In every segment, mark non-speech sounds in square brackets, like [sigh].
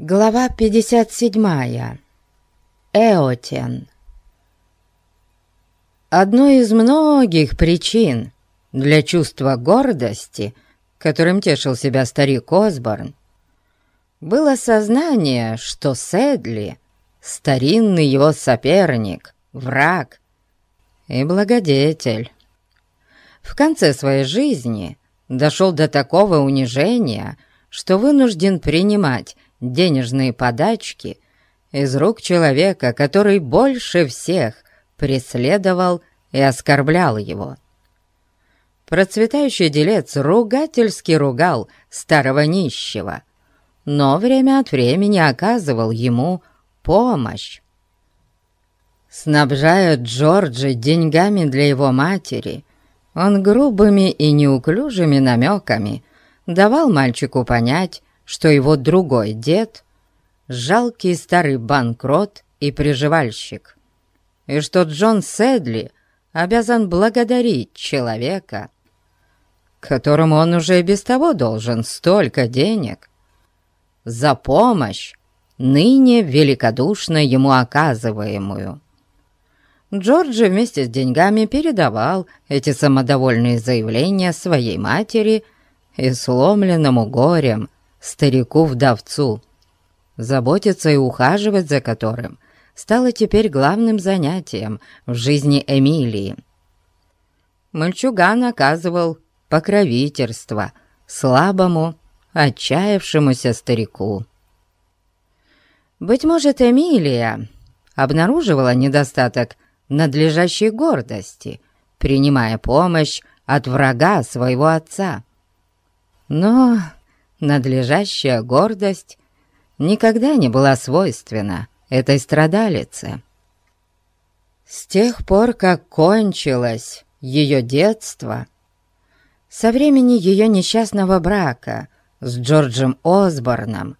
Глава 57. Эотен. Одной из многих причин для чувства гордости, которым тешил себя старик Осборн, было сознание, что Седли — старинный его соперник, враг и благодетель. В конце своей жизни дошел до такого унижения, что вынужден принимать денежные подачки из рук человека, который больше всех преследовал и оскорблял его. Процветающий делец ругательски ругал старого нищего, но время от времени оказывал ему помощь. Снабжая Джорджи деньгами для его матери, он грубыми и неуклюжими намеками давал мальчику понять, что его другой дед — жалкий старый банкрот и приживальщик, и что Джон Седли обязан благодарить человека, которому он уже и без того должен столько денег, за помощь, ныне великодушно ему оказываемую. Джорджи вместе с деньгами передавал эти самодовольные заявления своей матери и сломленному горем старику-вдовцу, заботиться и ухаживать за которым стало теперь главным занятием в жизни Эмилии. Мальчуган оказывал покровительство слабому, отчаявшемуся старику. Быть может, Эмилия обнаруживала недостаток надлежащей гордости, принимая помощь от врага своего отца. Но надлежащая гордость никогда не была свойственна этой страдалице. С тех пор, как кончилось ее детство, со времени ее несчастного брака с Джорджем Осборном,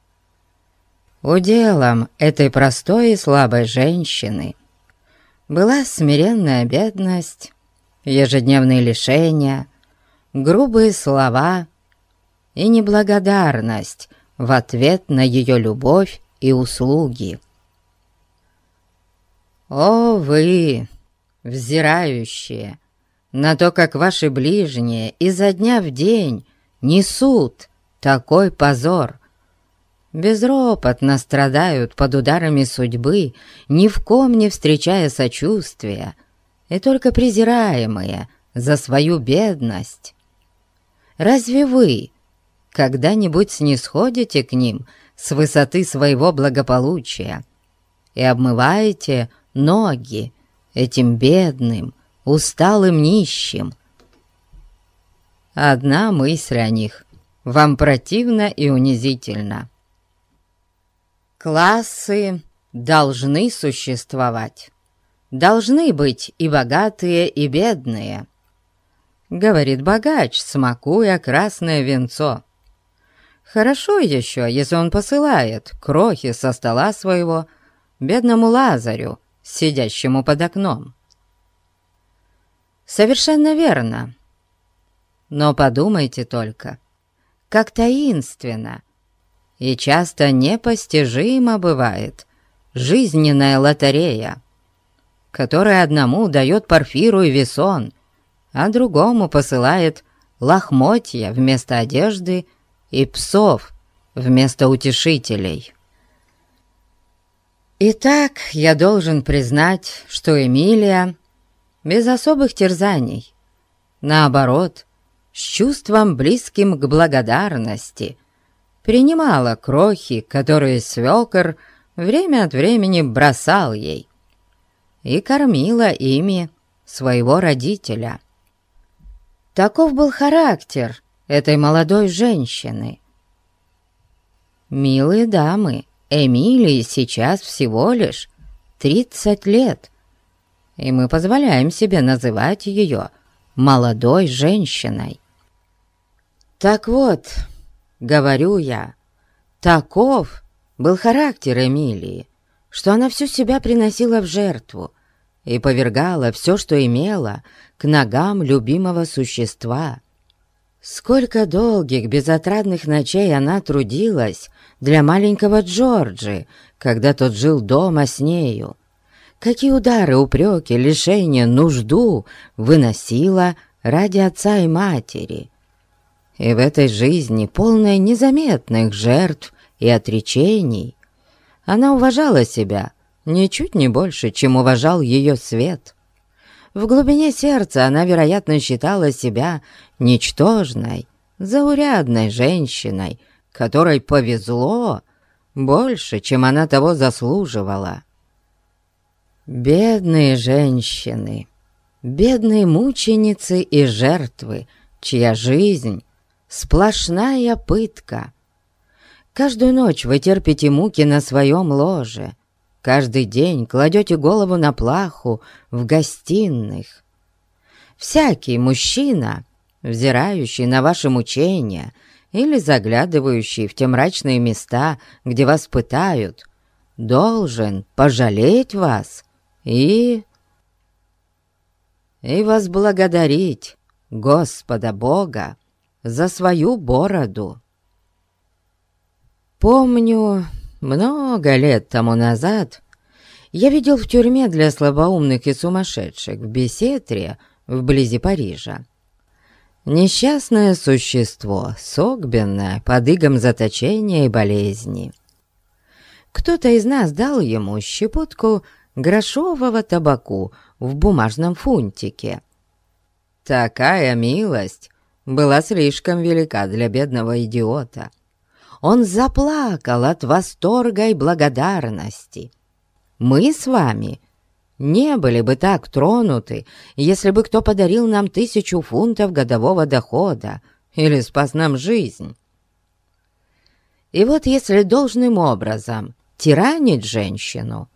уделом этой простой и слабой женщины была смиренная бедность, ежедневные лишения, грубые слова и неблагодарность в ответ на ее любовь и услуги. О вы, взирающие на то, как ваши ближние изо дня в день несут такой позор, безропотно страдают под ударами судьбы, ни в ком не встречая сочувствия, и только презираемые за свою бедность. Разве вы когда-нибудь снисходите к ним с высоты своего благополучия и обмываете ноги этим бедным, усталым нищим. Одна мысль о них вам противна и унизительна. Классы должны существовать. Должны быть и богатые, и бедные. Говорит богач, смакуя красное венцо. Хорошо еще, если он посылает крохи со стола своего бедному Лазарю, сидящему под окном. Совершенно верно. Но подумайте только, как таинственно и часто непостижимо бывает жизненная лотерея, которая одному дает парфиру и весон, а другому посылает лохмотья вместо одежды и псов вместо утешителей. Итак, я должен признать, что Эмилия без особых терзаний, наоборот, с чувством близким к благодарности, принимала крохи, которые свекор время от времени бросал ей, и кормила ими своего родителя. Таков был характер этой молодой женщины. Милые дамы, Эмилии сейчас всего лишь тридцать лет, и мы позволяем себе называть ее молодой женщиной. Так вот, говорю я, таков был характер Эмилии, что она всю себя приносила в жертву и повергала все, что имела, к ногам любимого существа. Сколько долгих, безотрадных ночей она трудилась для маленького Джорджи, когда тот жил дома с нею. Какие удары, упреки, лишения, нужду выносила ради отца и матери. И в этой жизни, полной незаметных жертв и отречений, она уважала себя ничуть не больше, чем уважал ее свет. В глубине сердца она, вероятно, считала себя ничтожной, заурядной женщиной, которой повезло больше, чем она того заслуживала. Бедные женщины, бедные мученицы и жертвы, чья жизнь — сплошная пытка. Каждую ночь вы терпите муки на своем ложе, каждый день кладете голову на плаху в гостиных. Всякий мужчина, взирающий на ваши мучения или заглядывающий в те мрачные места, где вас пытают, должен пожалеть вас и... и возблагодарить Господа Бога за свою бороду. Помню, много лет тому назад я видел в тюрьме для слабоумных и сумасшедших в Бесетре, вблизи Парижа. Несчастное существо, согбенное под игом заточения и болезни. Кто-то из нас дал ему щепотку грошового табаку в бумажном фунтике. Такая милость была слишком велика для бедного идиота. Он заплакал от восторга и благодарности. Мы с вами не были бы так тронуты, если бы кто подарил нам тысячу фунтов годового дохода или спас нам жизнь. И вот если должным образом тиранить женщину,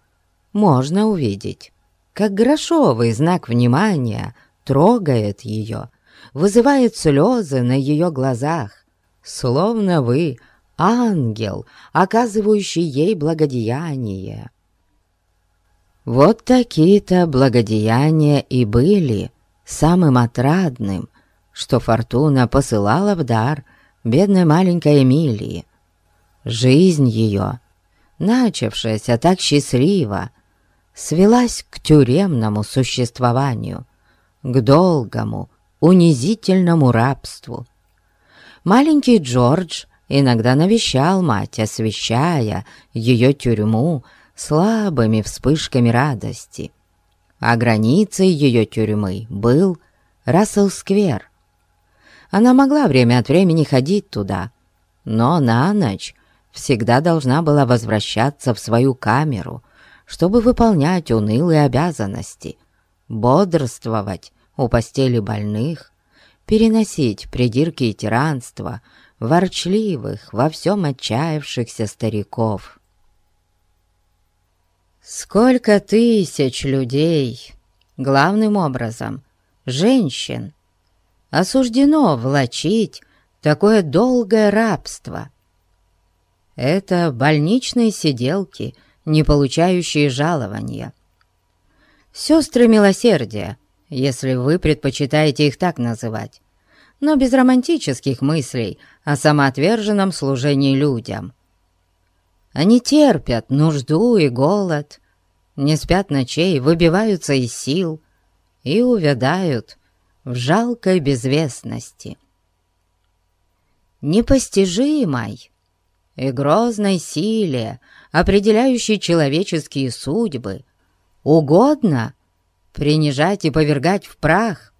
можно увидеть, как грошовый знак внимания трогает ее, вызывает слезы на ее глазах, словно вы ангел, оказывающий ей благодеяние. Вот такие-то благодеяния и были самым отрадным, что Фортуна посылала в дар бедной маленькой Эмилии. Жизнь ее, начавшаяся так счастливо, свелась к тюремному существованию, к долгому, унизительному рабству. Маленький Джордж иногда навещал мать, освещая ее тюрьму слабыми вспышками радости. А границей ее тюрьмы был Рассел-сквер. Она могла время от времени ходить туда, но на ночь всегда должна была возвращаться в свою камеру, чтобы выполнять унылые обязанности, бодрствовать у постели больных, переносить придирки и тиранство ворчливых, во всем отчаявшихся стариков. Сколько тысяч людей, главным образом, женщин, осуждено влачить такое долгое рабство. Это больничные сиделки, не получающие жалования. Сестры милосердия, если вы предпочитаете их так называть, но без романтических мыслей о самоотверженном служении людям – они терпят нужду и голод, не спят ночей, выбиваются из сил и увядают в жалкой безвестности. Непостижимой и грозной силе, определяющей человеческие судьбы, угодно принижать и повергать в прах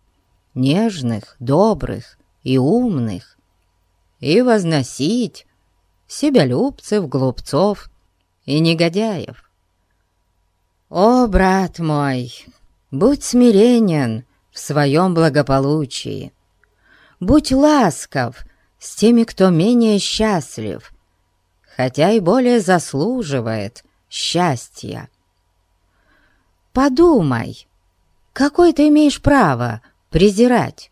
нежных, добрых и умных, и возносить себялюбцев, глупцов и негодяев. О, брат мой, будь смиренен в своем благополучии, будь ласков с теми, кто менее счастлив, хотя и более заслуживает счастья. Подумай, какое ты имеешь право презирать?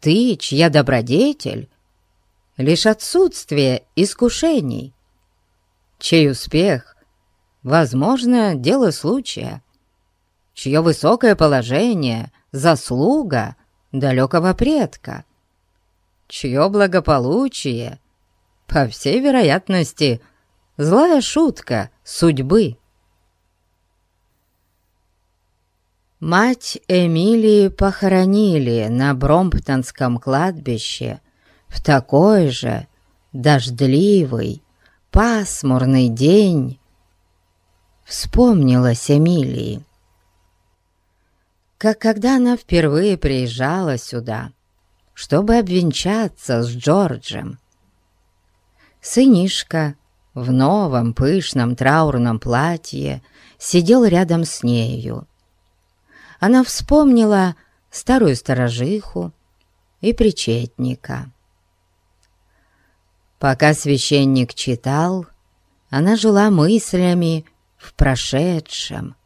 Ты, чья добродетель лишь отсутствие искушений, чей успех, возможно, дело случая, чье высокое положение — заслуга далекого предка. чье благополучие, по всей вероятности, злая шутка судьбы. Мать Эмилии похоронили на Бромптонском кладбище в такой же дождливый, пасмурный день. Вспомнилась Эмилии, как когда она впервые приезжала сюда, чтобы обвенчаться с Джорджем. Сынишка в новом пышном траурном платье сидел рядом с нею, она вспомнила старую сторожиху и причетника. Пока священник читал, она жила мыслями в прошедшем.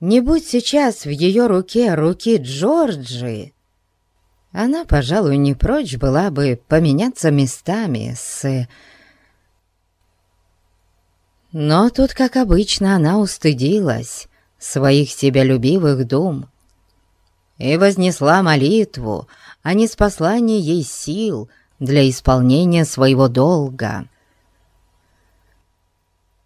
Не будь сейчас в ее руке руки Джорджи, она, пожалуй, не прочь была бы поменяться местами с... Но тут, как обычно, она устыдилась своих себялюбивых дум и вознесла молитву о неспослании ей сил для исполнения своего долга.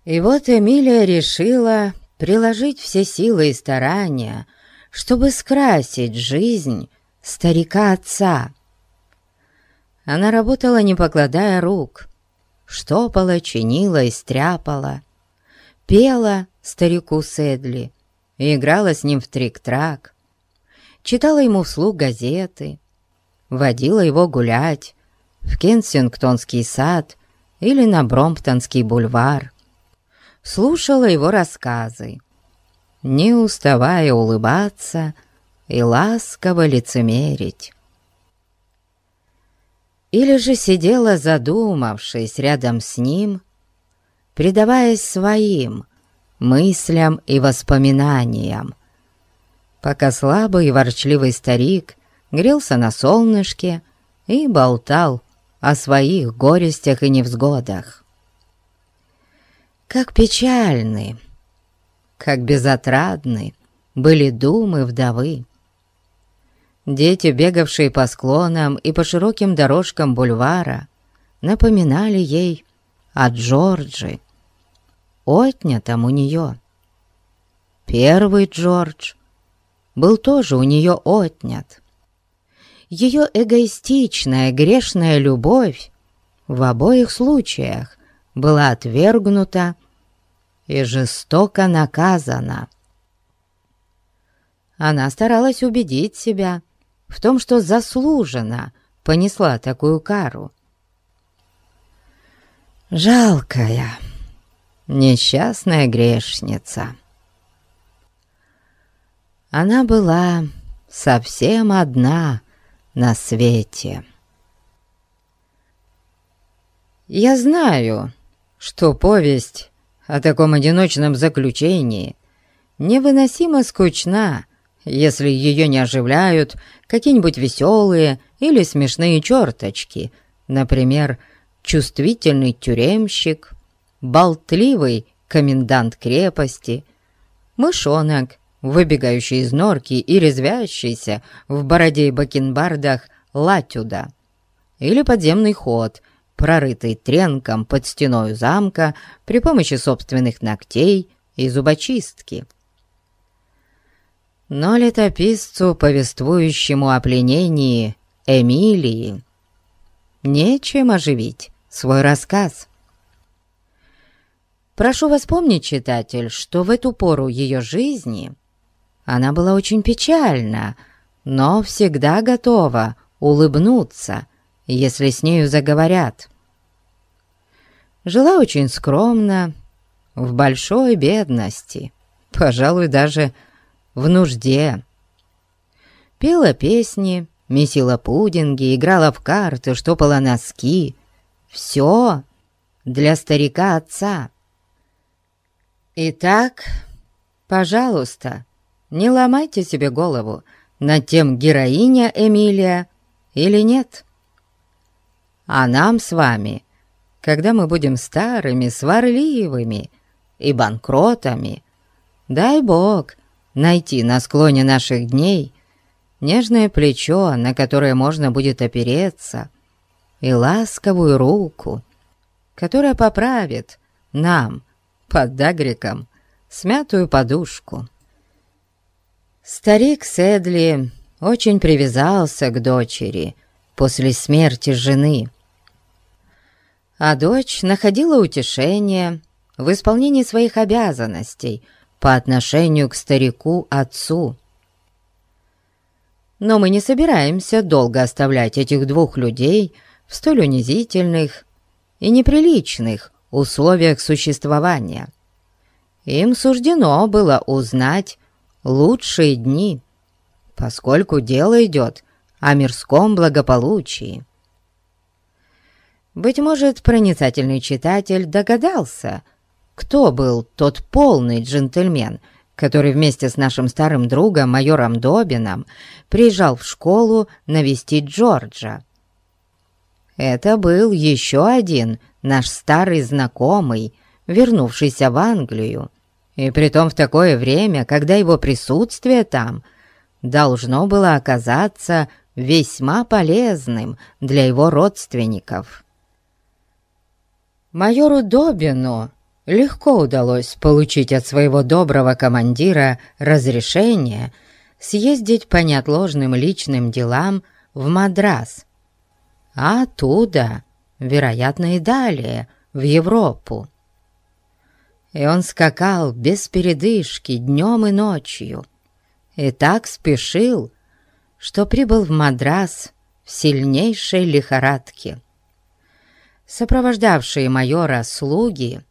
И вот Эмилия решила приложить все силы и старания, чтобы скрасить жизнь старика-отца. Она работала, не покладая рук, штопала, чинила и стряпала, пела старику Седли, и играла с ним в трик-трак, читала ему вслух газеты, водила его гулять в Кенсингтонский сад или на Бромптонский бульвар, слушала его рассказы, не уставая улыбаться и ласково лицемерить. Или же сидела задумавшись рядом с ним, предаваясь своим мыслям и воспоминаниям. Пока слабый и ворчливый старик грелся на солнышке и болтал о своих горестях и невзгодах. Как печальны, как безотрадны были думы вдовы. Дети, бегавшие по склонам и по широким дорожкам бульвара, напоминали ей о Джорджи, отнятом у нее. Первый Джордж был тоже у нее отнят. Ее эгоистичная грешная любовь в обоих случаях была отвергнута и жестоко наказана. Она старалась убедить себя в том, что заслуженно понесла такую кару. «Жалкая!» Несчастная грешница. Она была совсем одна на свете. Я знаю, что повесть о таком одиночном заключении невыносимо скучна, если ее не оживляют какие-нибудь веселые или смешные черточки, например, чувствительный тюремщик болтливый комендант крепости, мышонок, выбегающий из норки и резвящийся в бороде и бакенбардах латюда, или подземный ход, прорытый тренком под стеной замка при помощи собственных ногтей и зубочистки. Но летописцу, повествующему о пленении Эмилии, нечем оживить свой рассказ. Прошу вас помнить, читатель, что в эту пору ее жизни она была очень печальна, но всегда готова улыбнуться, если с нею заговорят. Жила очень скромно, в большой бедности, пожалуй, даже в нужде. Пела песни, месила пудинги, играла в карты, штопала носки. Все для старика-отца. Итак, пожалуйста, не ломайте себе голову над тем, героиня Эмилия или нет. А нам с вами, когда мы будем старыми, сварливыми и банкротами, дай Бог найти на склоне наших дней нежное плечо, на которое можно будет опереться, и ласковую руку, которая поправит нам, под дагриком, смятую подушку. Старик Седли очень привязался к дочери после смерти жены, а дочь находила утешение в исполнении своих обязанностей по отношению к старику-отцу. Но мы не собираемся долго оставлять этих двух людей в столь унизительных и неприличных условиях существования. Им суждено было узнать лучшие дни, поскольку дело идет о мирском благополучии. Быть может, проницательный читатель догадался, кто был тот полный джентльмен, который вместе с нашим старым другом, майором Добином, приезжал в школу навестить Джорджа. Это был еще один наш старый знакомый, вернувшийся в Англию, и притом в такое время, когда его присутствие там должно было оказаться весьма полезным для его родственников. Майору Добину легко удалось получить от своего доброго командира разрешение съездить по неотложным личным делам в Мадрас, а оттуда, вероятно, и далее, в Европу. И он скакал без передышки днем и ночью, и так спешил, что прибыл в Мадрас в сильнейшей лихорадке. Сопровождавшие майора слуги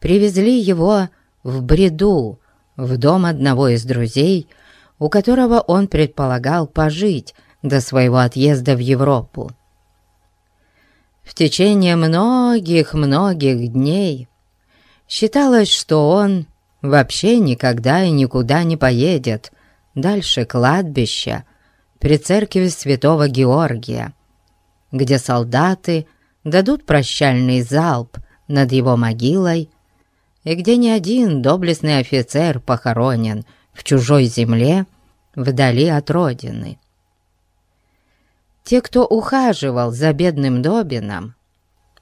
привезли его в бреду в дом одного из друзей, у которого он предполагал пожить до своего отъезда в Европу. В течение многих-многих дней считалось, что он вообще никогда и никуда не поедет дальше кладбища при церкви святого Георгия, где солдаты дадут прощальный залп над его могилой и где ни один доблестный офицер похоронен в чужой земле вдали от родины. Те, кто ухаживал за бедным Добином,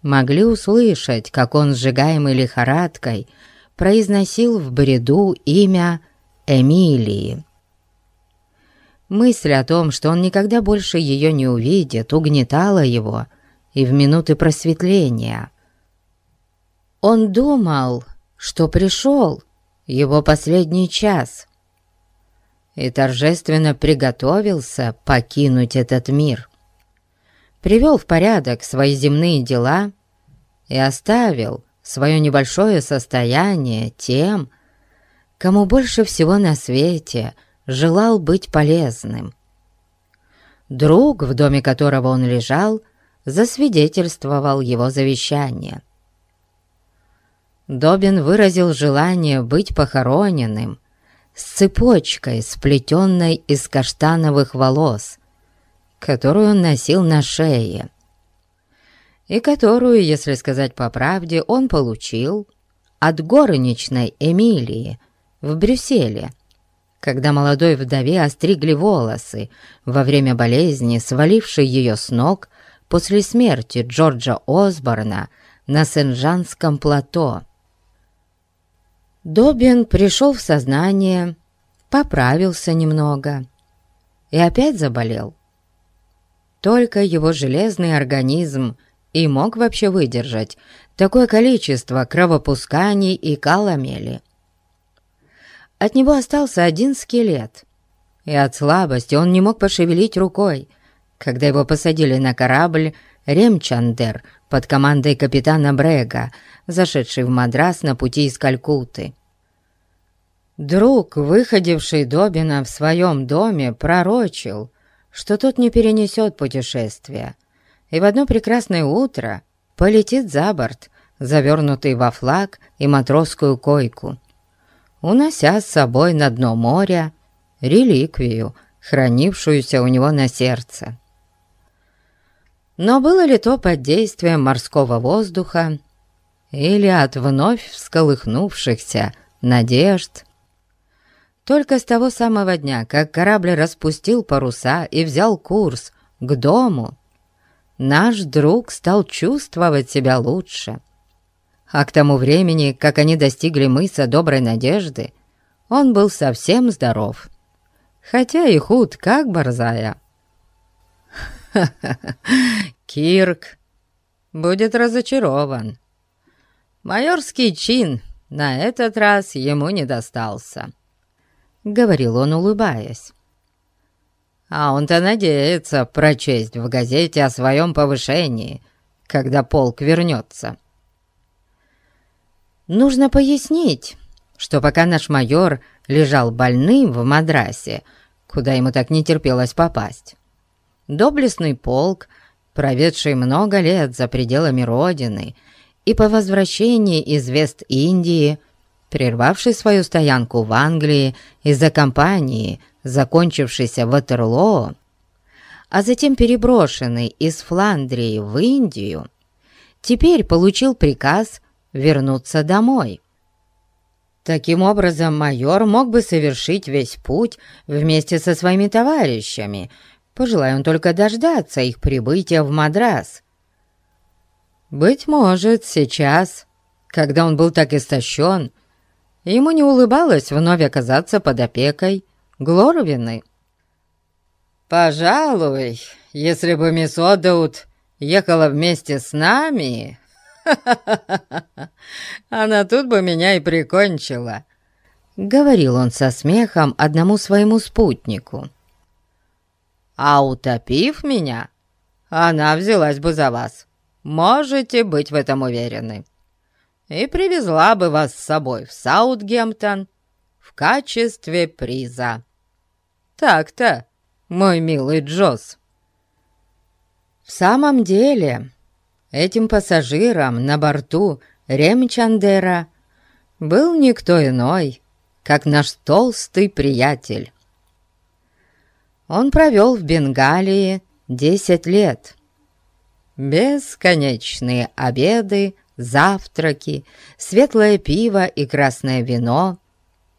могли услышать, как он, сжигаемый лихорадкой, произносил в бреду имя Эмилии. Мысль о том, что он никогда больше ее не увидит, угнетала его и в минуты просветления. Он думал, что пришел его последний час и торжественно приготовился покинуть этот мир привел в порядок свои земные дела и оставил свое небольшое состояние тем, кому больше всего на свете желал быть полезным. Друг, в доме которого он лежал, засвидетельствовал его завещание. Добин выразил желание быть похороненным с цепочкой, сплетенной из каштановых волос, которую он носил на шее, и которую, если сказать по правде, он получил от горничной Эмилии в Брюсселе, когда молодой вдове остригли волосы во время болезни, свалившей ее с ног после смерти Джорджа Осборна на Сен-Жанском плато. Добин пришел в сознание, поправился немного и опять заболел. Только его железный организм и мог вообще выдержать такое количество кровопусканий и каламели. От него остался один скелет, и от слабости он не мог пошевелить рукой, когда его посадили на корабль «Ремчандер» под командой капитана Брега, зашедший в Мадрас на пути из Калькутты. Друг, выходивший Добина в своем доме, пророчил, что тот не перенесет путешествия, и в одно прекрасное утро полетит за борт, завернутый во флаг и матросскую койку, унося с собой на дно моря реликвию, хранившуюся у него на сердце. Но было ли то под действием морского воздуха или от вновь всколыхнувшихся надежд – Только с того самого дня, как корабль распустил паруса и взял курс к дому, наш друг стал чувствовать себя лучше. А к тому времени, как они достигли мыса Доброй Надежды, он был совсем здоров, хотя и худ, как борзая. [laughs] Кирк будет разочарован. Майорский чин на этот раз ему не достался, — говорил он, улыбаясь. А он-то надеется прочесть в газете о своем повышении, когда полк вернется. Нужно пояснить, что пока наш майор лежал больным в Мадрасе, куда ему так не терпелось попасть, доблестный полк, проведший много лет за пределами Родины, и по возвращении из Вест-Индии, прервавший свою стоянку в Англии из-за кампании, закончившейся в Ватерлоо, а затем переброшенный из Фландрии в Индию, теперь получил приказ вернуться домой. Таким образом, майор мог бы совершить весь путь вместе со своими товарищами, пожелая он только дождаться их прибытия в Мадрас. Быть может, сейчас, когда он был так истощен, ему не улыбалось вновь оказаться под опекой Глорвины. «Пожалуй, если бы мисс Одаут ехала вместе с нами, [laughs] она тут бы меня и прикончила», — говорил он со смехом одному своему спутнику. «А утопив меня, она взялась бы за вас. Можете быть в этом уверены. И привезла бы вас с собой в Саутгемптон в качестве приза. Так-то, мой милый Джосс». В самом деле, этим пассажиром на борту Ремчандера был никто иной, как наш толстый приятель. Он провел в Бенгалии десять лет. Бесконечные обеды, завтраки, светлое пиво и красное вино,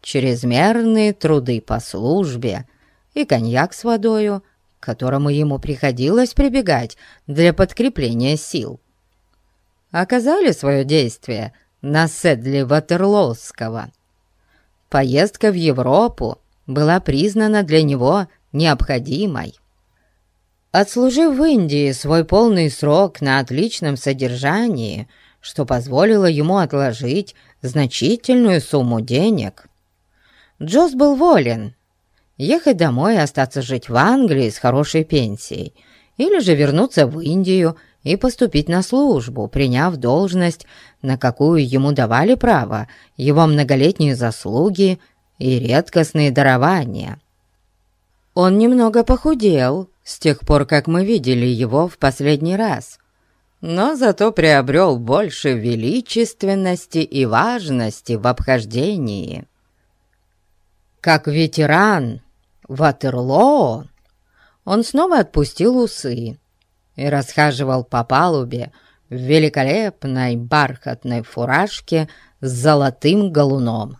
чрезмерные труды по службе и коньяк с водою, к которому ему приходилось прибегать для подкрепления сил оказали свое действие на Седли Ватерлоуского. Поездка в Европу была признана для него необходимой. Отслужив в Индии свой полный срок на отличном содержании, что позволило ему отложить значительную сумму денег, Джосс был волен. Ехать домой и остаться жить в Англии с хорошей пенсией, или же вернуться в Индию и поступить на службу, приняв должность, на какую ему давали право его многолетние заслуги и редкостные дарования. Он немного похудел с тех пор, как мы видели его в последний раз, но зато приобрел больше величественности и важности в обхождении. Как ветеран Ватерлоо он снова отпустил усы, и расхаживал по палубе в великолепной бархатной фуражке с золотым галуном.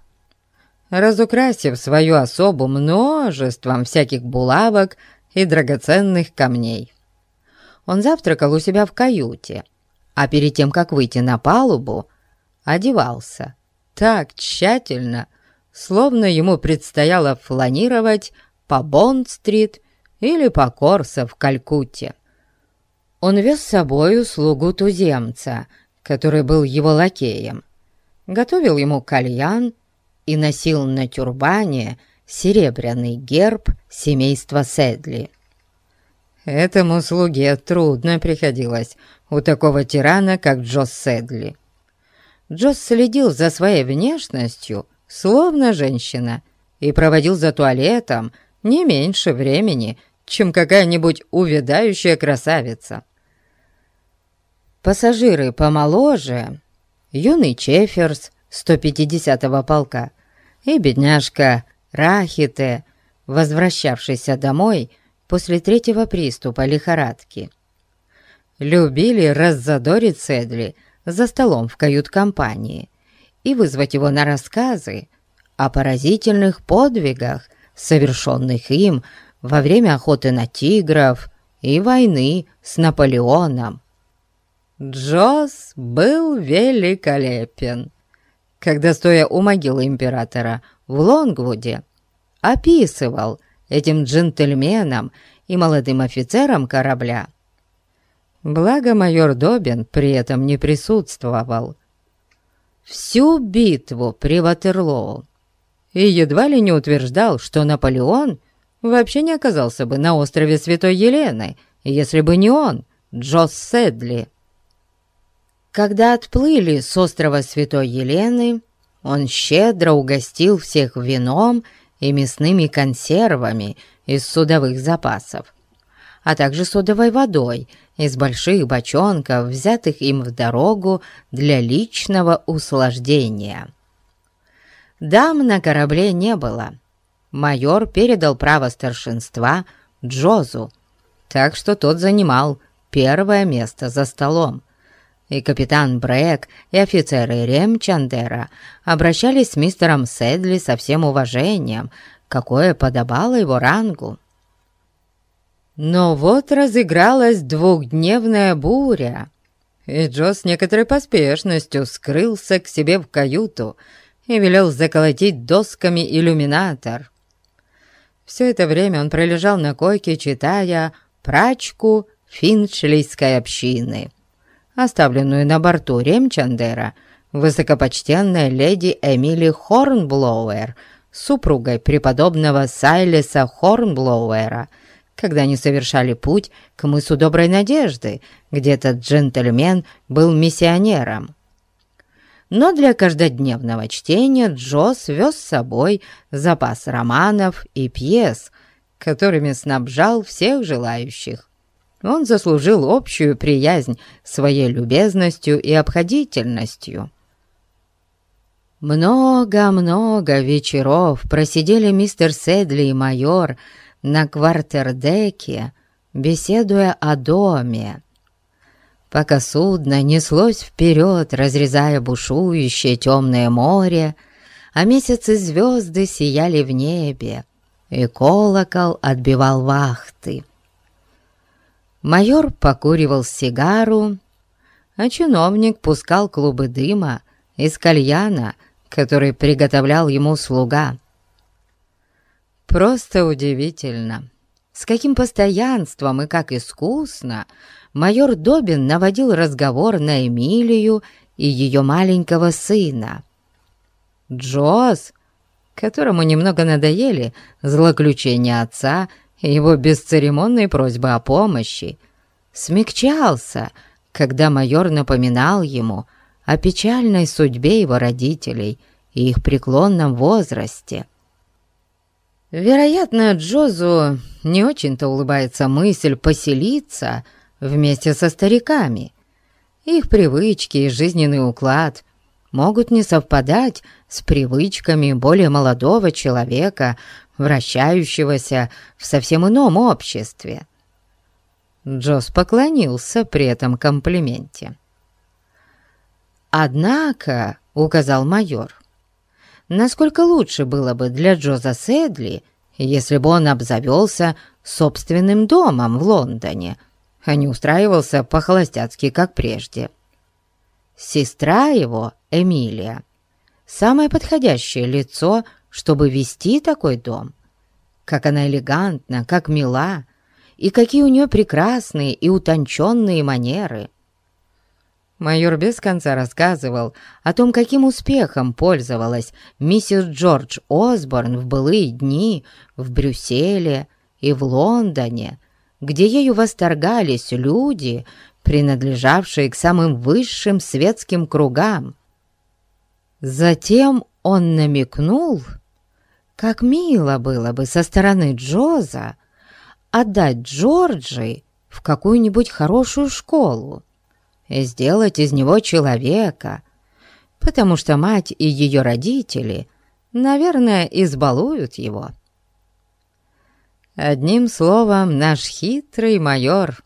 Разукрасив свою особу множеством всяких булавок и драгоценных камней. Он завтракал у себя в каюте, а перед тем, как выйти на палубу, одевался так тщательно, словно ему предстояло фланировать по Бонд-стрит или по Корсо в Калькутте. Он вез с собою слугу туземца, который был его лакеем, готовил ему кальян и носил на тюрбане серебряный герб семейства Седли. Этому слуге трудно приходилось у такого тирана, как Джос Седли. Джос следил за своей внешностью, словно женщина, и проводил за туалетом не меньше времени, чем какая-нибудь увядающая красавица. Пассажиры помоложе, юный Чеферс 150-го полка и бедняжка Рахите, возвращавшийся домой после третьего приступа лихорадки. Любили раззадорить Седли за столом в кают-компании и вызвать его на рассказы о поразительных подвигах, совершенных им во время охоты на тигров и войны с Наполеоном. Джосс был великолепен, когда, стоя у могилы императора в Лонгвуде, описывал этим джентльменам и молодым офицерам корабля. Благо майор Добин при этом не присутствовал. Всю битву при Ватерлоу и едва ли не утверждал, что Наполеон вообще не оказался бы на острове Святой Елены, если бы не он, Джосс Седли. Когда отплыли с острова Святой Елены, он щедро угостил всех вином и мясными консервами из судовых запасов, а также содовой водой из больших бочонков, взятых им в дорогу для личного услаждения. Дам на корабле не было. Майор передал право старшинства Джозу, так что тот занимал первое место за столом. И капитан Брэк, и офицеры Ремчандера обращались с мистером Седли со всем уважением, какое подобало его рангу. Но вот разыгралась двухдневная буря, и Джо с некоторой поспешностью скрылся к себе в каюту, и велел заколотить досками иллюминатор. Все это время он пролежал на койке, читая «Прачку финчлийской общины», оставленную на борту Ремчандера высокопочтенной леди Эмили Хорнблоуэр, супругой преподобного Сайлиса Хорнблоуэра, когда они совершали путь к мысу Доброй Надежды, где этот джентльмен был миссионером. Но для каждодневного чтения Джосс вез с собой запас романов и пьес, которыми снабжал всех желающих. Он заслужил общую приязнь своей любезностью и обходительностью. Много-много вечеров просидели мистер Седли и майор на квартердеке, беседуя о доме, пока судно неслось вперед, разрезая бушующее темное море, а месяц и звезды сияли в небе, и колокол отбивал вахты. Майор покуривал сигару, а чиновник пускал клубы дыма из кальяна, который приготовлял ему слуга. Просто удивительно, с каким постоянством и как искусно майор Добин наводил разговор на Эмилию и ее маленького сына. Джоз, которому немного надоели злоключения отца его бесцеремонные просьбы о помощи, смягчался, когда майор напоминал ему о печальной судьбе его родителей и их преклонном возрасте. Вероятно, Джозу не очень-то улыбается мысль поселиться вместе со стариками. Их привычки и жизненный уклад могут не совпадать с привычками более молодого человека, вращающегося в совсем ином обществе. Джоз поклонился при этом комплименте. «Однако», — указал майор, — «насколько лучше было бы для Джоза Седли, если бы он обзавелся собственным домом в Лондоне, а не устраивался по-холостяцки, как прежде. Сестра его, Эмилия, самое подходящее лицо, чтобы вести такой дом. Как она элегантна, как мила, и какие у нее прекрасные и утонченные манеры. Майор без конца рассказывал о том, каким успехом пользовалась миссис Джордж Осборн в былые дни в Брюсселе и в Лондоне, где ею восторгались люди, принадлежавшие к самым высшим светским кругам. Затем он намекнул, как мило было бы со стороны Джоза отдать Джорджи в какую-нибудь хорошую школу и сделать из него человека, потому что мать и ее родители, наверное, избалуют его. Одним словом, наш хитрый майор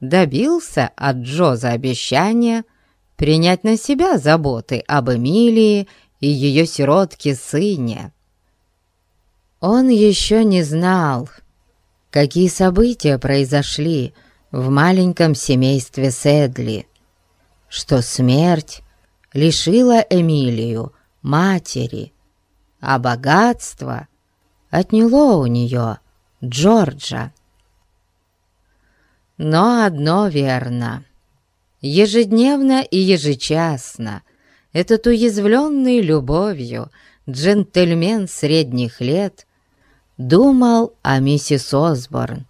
добился от Джоза обещания принять на себя заботы об Эмилии и ее сиротке-сыне. Он еще не знал, какие события произошли в маленьком семействе Седли, что смерть лишила Эмилию матери, а богатство отняло у нее Джорджа. Но одно верно. Ежедневно и ежечасно этот уязвленный любовью джентльмен средних лет думал о миссис Осборн,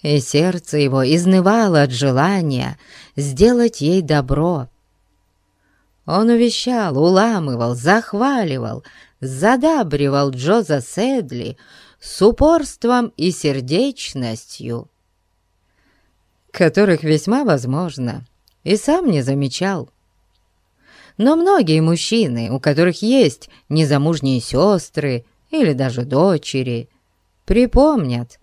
и сердце его изнывало от желания сделать ей добро. Он увещал, уламывал, захваливал, задабривал Джоза Седли с упорством и сердечностью, которых весьма возможно и сам не замечал. Но многие мужчины, у которых есть незамужние сестры или даже дочери, припомнят,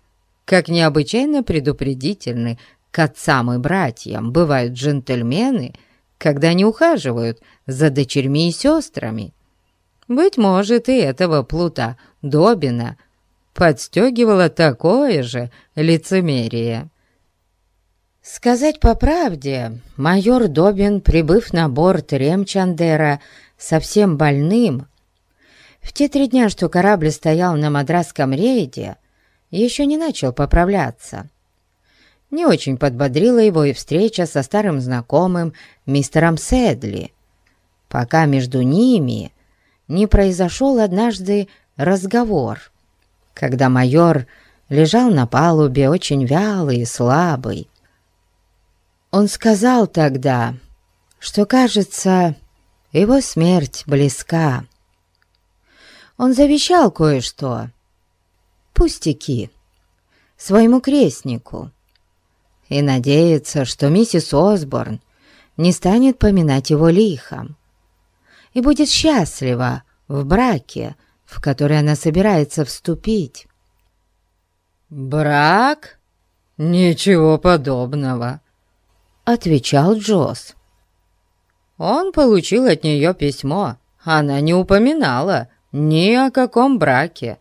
как необычайно предупредительны к отцам и братьям бывают джентльмены, когда они ухаживают за дочерьми и сестрами. Быть может, и этого плута Добина подстегивало такое же лицемерие. Сказать по правде, майор Добин, прибыв на борт Ремчандера совсем больным, в те три дня, что корабль стоял на мадрасском рейде, еще не начал поправляться. Не очень подбодрила его и встреча со старым знакомым мистером Седли, пока между ними не произошел однажды разговор, когда майор лежал на палубе очень вялый и слабый. Он сказал тогда, что, кажется, его смерть близка. Он завещал кое-что, пустяки, своему крестнику, и надеется, что миссис Осборн не станет поминать его лихом и будет счастлива в браке, в который она собирается вступить. «Брак? Ничего подобного», — отвечал Джосс. Он получил от нее письмо. Она не упоминала ни о каком браке.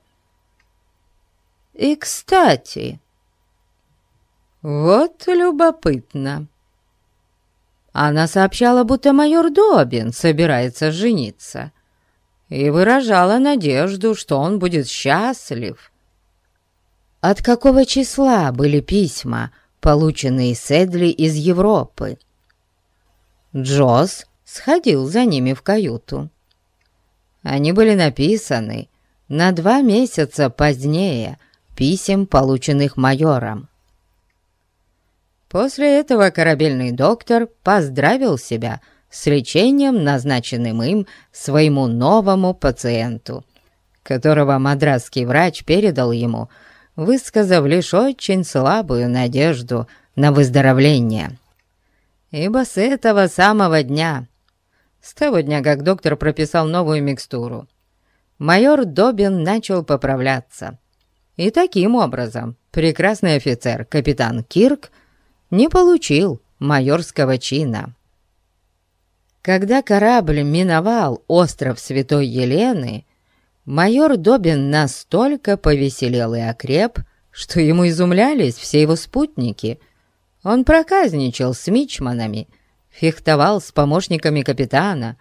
И, кстати, вот любопытно. Она сообщала, будто майор Добин собирается жениться, и выражала надежду, что он будет счастлив. От какого числа были письма, полученные Седли из Европы? Джосс сходил за ними в каюту. Они были написаны на два месяца позднее писем, полученных майором. После этого корабельный доктор поздравил себя с лечением, назначенным им своему новому пациенту, которого мадрасский врач передал ему, высказав лишь очень слабую надежду на выздоровление. Ибо с этого самого дня, с того дня, как доктор прописал новую микстуру, майор Добин начал поправляться. И таким образом прекрасный офицер, капитан Кирк, не получил майорского чина. Когда корабль миновал остров Святой Елены, майор Добин настолько повеселел и окреп, что ему изумлялись все его спутники. Он проказничал с мичманами, фехтовал с помощниками капитана,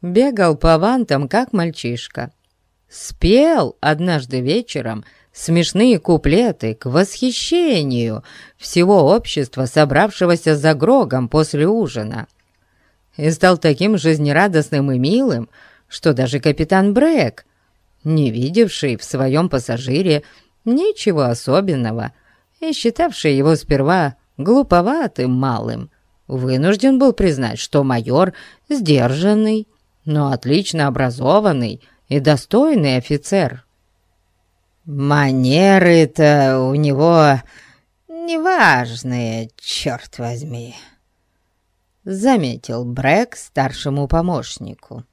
бегал по вантам, как мальчишка. Спел однажды вечером смешные куплеты к восхищению всего общества, собравшегося за Грогом после ужина. И стал таким жизнерадостным и милым, что даже капитан Брэк, не видевший в своем пассажире ничего особенного и считавший его сперва глуповатым малым, вынужден был признать, что майор сдержанный, но отлично образованный и достойный офицер. «Манеры-то у него неважные, черт возьми», — заметил Брэк старшему помощнику.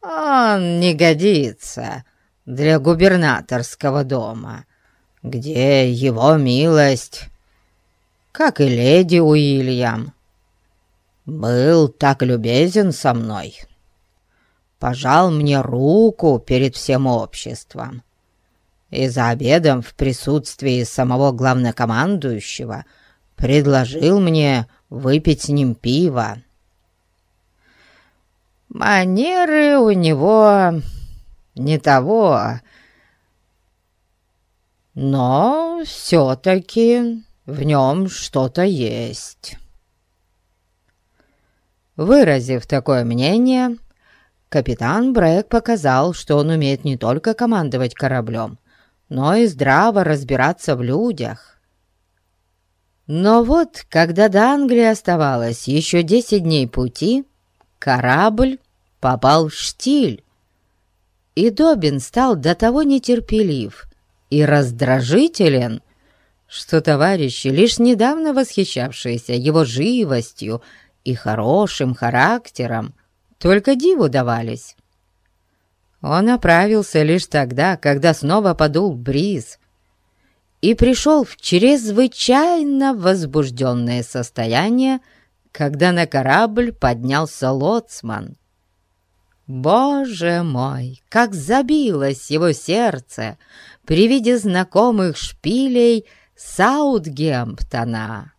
«Он не годится для губернаторского дома, где его милость, как и леди Уильям, был так любезен со мной. пожал мне руку перед всем обществом. И за обедом в присутствии самого главнокомандующего предложил мне выпить с ним пиво. Манеры у него не того, но все-таки в нем что-то есть. Выразив такое мнение, капитан Брэк показал, что он умеет не только командовать кораблем, но и здраво разбираться в людях. Но вот, когда до Англии оставалось еще десять дней пути, корабль попал в штиль, и Добин стал до того нетерпелив и раздражителен, что товарищи, лишь недавно восхищавшиеся его живостью и хорошим характером, только диву давались. Он оправился лишь тогда, когда снова подул бриз и пришел в чрезвычайно возбужденное состояние, когда на корабль поднялся лоцман. Боже мой, как забилось его сердце при виде знакомых шпилей Саутгемптона!